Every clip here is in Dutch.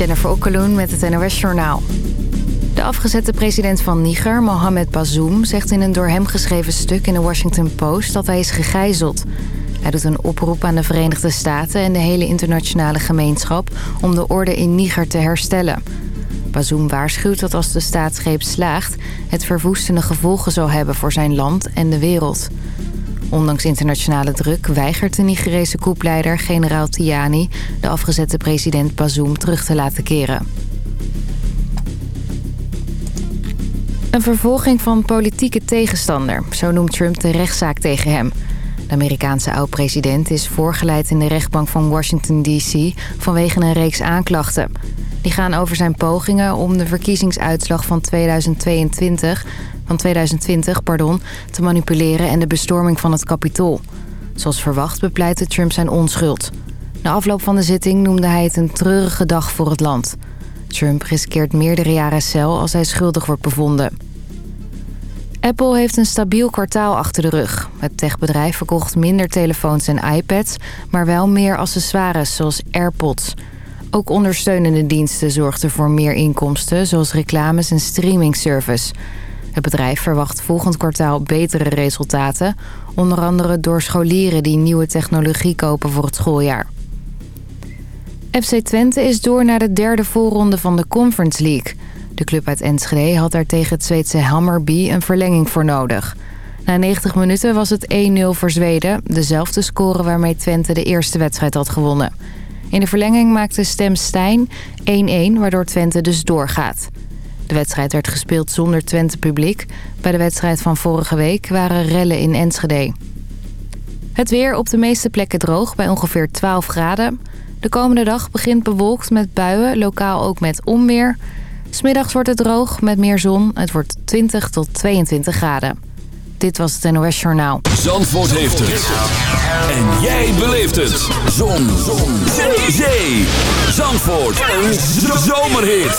Jennifer Okkeloen met het NOS Journaal. De afgezette president van Niger, Mohamed Bazoum... zegt in een door hem geschreven stuk in de Washington Post dat hij is gegijzeld. Hij doet een oproep aan de Verenigde Staten en de hele internationale gemeenschap... om de orde in Niger te herstellen. Bazoum waarschuwt dat als de staatsgreep slaagt... het verwoestende gevolgen zal hebben voor zijn land en de wereld. Ondanks internationale druk weigert de Nigerese koepleider generaal Tiani... de afgezette president Bazoum terug te laten keren. Een vervolging van politieke tegenstander, zo noemt Trump de rechtszaak tegen hem. De Amerikaanse oud-president is voorgeleid in de rechtbank van Washington D.C. vanwege een reeks aanklachten. Die gaan over zijn pogingen om de verkiezingsuitslag van 2022 van 2020 pardon, te manipuleren en de bestorming van het kapitool. Zoals verwacht bepleitte Trump zijn onschuld. Na afloop van de zitting noemde hij het een treurige dag voor het land. Trump riskeert meerdere jaren cel als hij schuldig wordt bevonden. Apple heeft een stabiel kwartaal achter de rug. Het techbedrijf verkocht minder telefoons en iPads... maar wel meer accessoires zoals AirPods. Ook ondersteunende diensten zorgden voor meer inkomsten... zoals reclames en streamingservice. Het bedrijf verwacht volgend kwartaal betere resultaten... onder andere door scholieren die nieuwe technologie kopen voor het schooljaar. FC Twente is door naar de derde voorronde van de Conference League. De club uit Enschede had daar tegen het Zweedse Hammarby een verlenging voor nodig. Na 90 minuten was het 1-0 voor Zweden, dezelfde score waarmee Twente de eerste wedstrijd had gewonnen. In de verlenging maakte Stem Stijn 1-1, waardoor Twente dus doorgaat. De wedstrijd werd gespeeld zonder Twente-publiek. Bij de wedstrijd van vorige week waren rellen in Enschede. Het weer op de meeste plekken droog bij ongeveer 12 graden. De komende dag begint bewolkt met buien, lokaal ook met onweer. Smiddags wordt het droog met meer zon. Het wordt 20 tot 22 graden. Dit was het NOS Journaal. Zandvoort heeft het. En jij beleeft het. Zon. zon. Zee. Zandvoort. Een zomerhit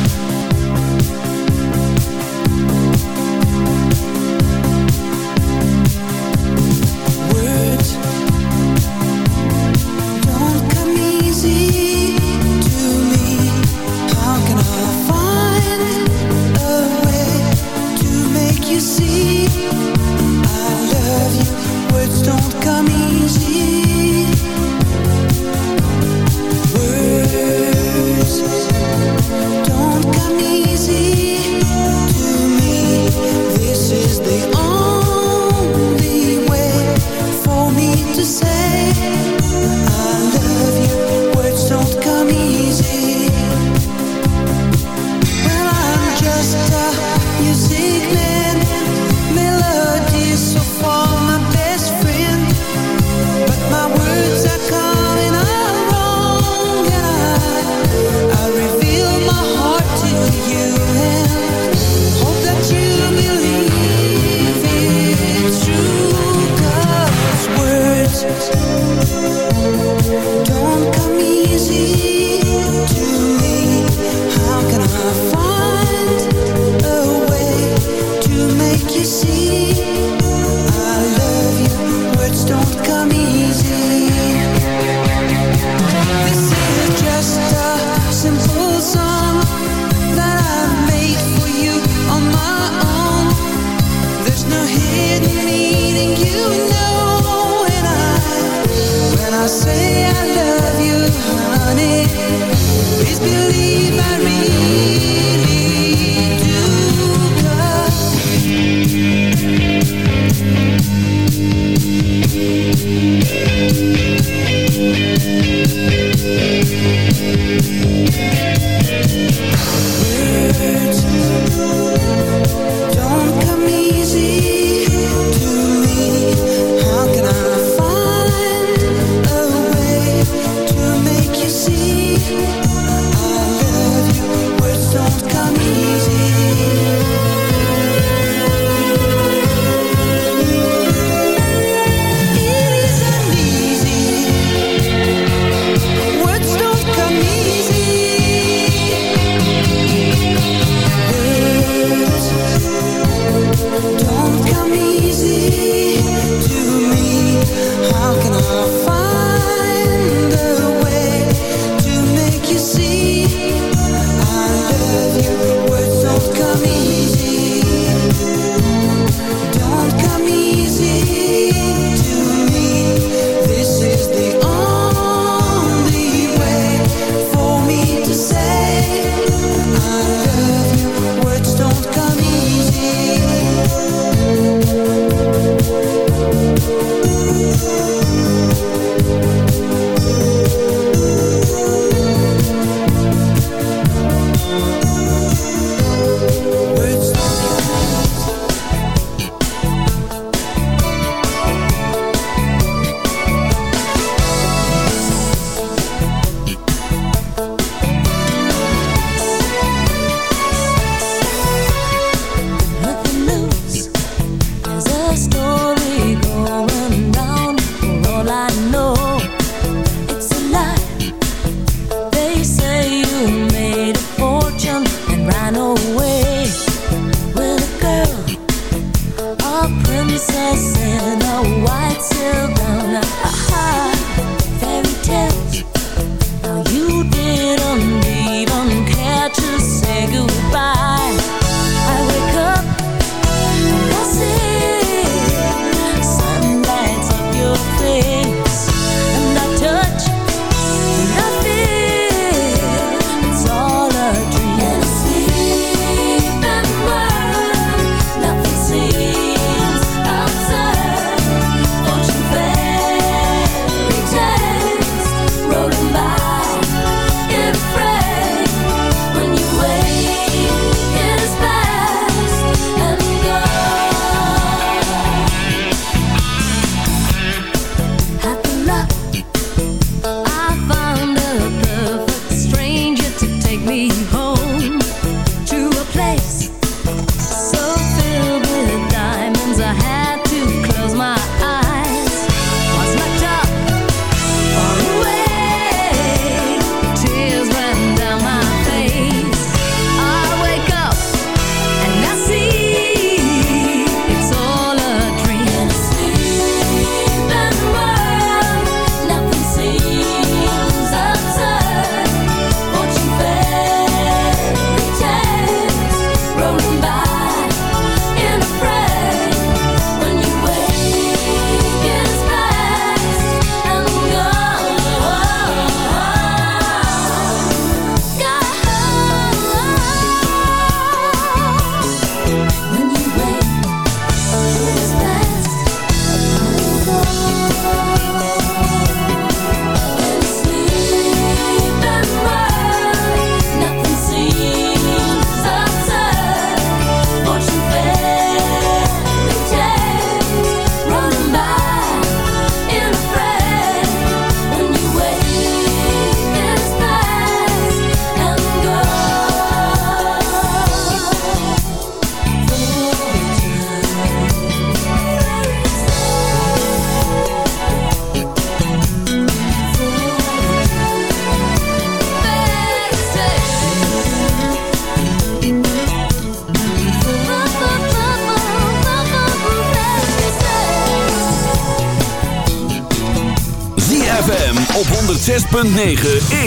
106.9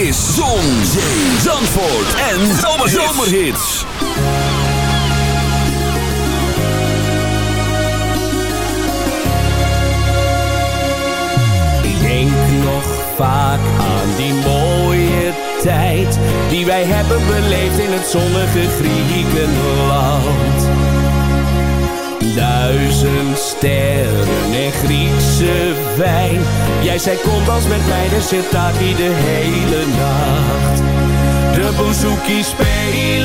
is Zon, Zandvoort en Zomerhits. Ik denk nog vaak aan die mooie tijd die wij hebben beleefd in het zonnige Griekenland. Duizend sterren en Griekse wijn. Jij zei kom als met mij, de zit spelen.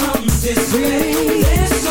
display.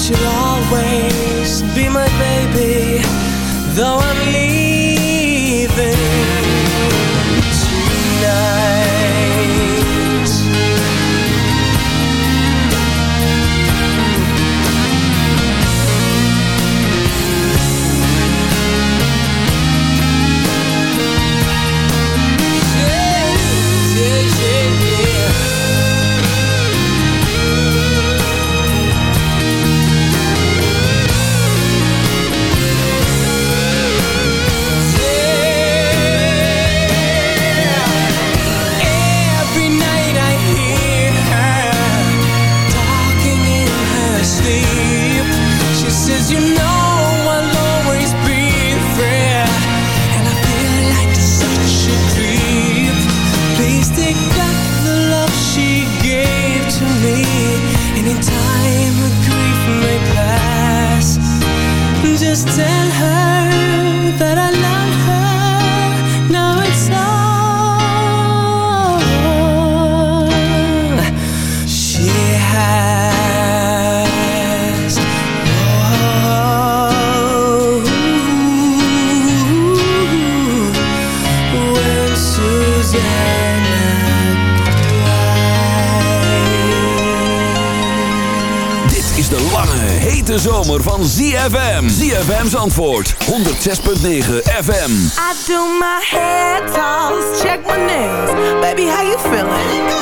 what you FM ZFM. ZFM's antwoord. 106.9 FM. I do my head toss, check my nails. Baby, how you feeling?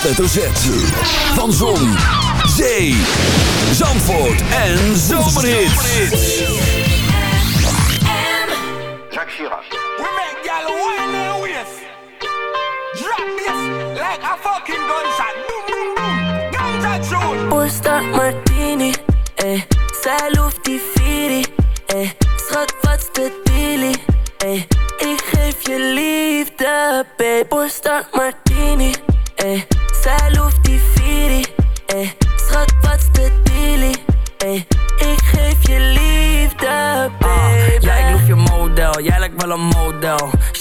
Hoofdletter Z. Van Zon, Zee, Zandvoort en Zomerhits. Jacques Chirac. We make y'all waist. Drop this like a fucking gunshot. Boom, boom, boom. Ganja tune. Porsta Martini, eh. Zij loeft die Viri, eh. Schat, wat's de dealie, eh. Ik geef je liefde, babe. Porsta Martini,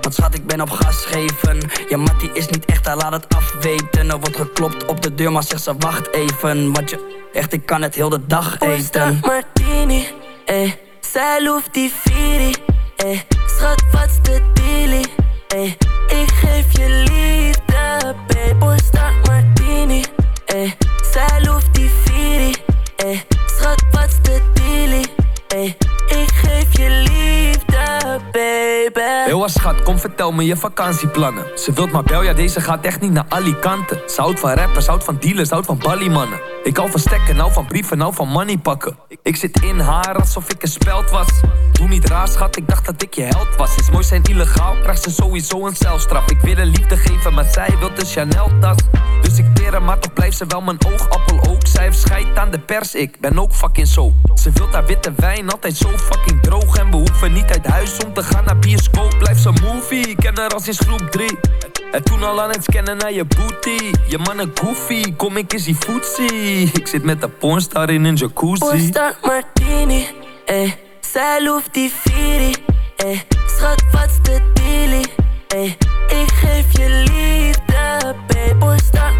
Want schat, ik ben op gas geven. Ja, Mattie is niet echt, hij laat het afweten. Er wordt geklopt op de deur, maar zegt ze wacht even. Want je, echt, ik kan het heel de dag eten. Martini, eh. Zij loeft die Viri, eh. Schat, wat's de dealie, eh. Ik geef je liefde, babe. Porsta Martini, eh. Zij loeft die Viri, eh. Schat, wat's de dealie, eh. Ik geef je liefde, baby. Heel wat schat, kom vertel me je vakantieplannen. Ze wilt maar bel, ja deze gaat echt niet naar Alicante. Ze houdt van rappers, houdt van dealers, houdt van balliemannen. Ik hou van stekken, nou van brieven, nou van money pakken. Ik zit in haar alsof ik een speld was. Doe niet raar schat, ik dacht dat ik je held was. Is mooi zijn illegaal, krijgt ze sowieso een celstraf. Ik wil een liefde geven, maar zij wil een Chanel tas. Dus ik teren, maar toch blijft ze wel mijn oogappel ook. Zij heeft aan de pers, ik ben ook fucking zo. Ze wilt haar witte wijn, altijd zo fucking droog. En we hoeven niet uit huis om te gaan naar bioscoop. Blijft ze movie, ken haar al sinds groep 3. En toen al aan het scannen naar je booty. Je man een goofy, kom ik eens die footsie. Ik zit met de pornstar in een jacuzzi. Porsta Martini, eh. Zij loeft die Viri, eh. Schat, wat's de dealie, eh. Ik geef je liefde, babe. Porsta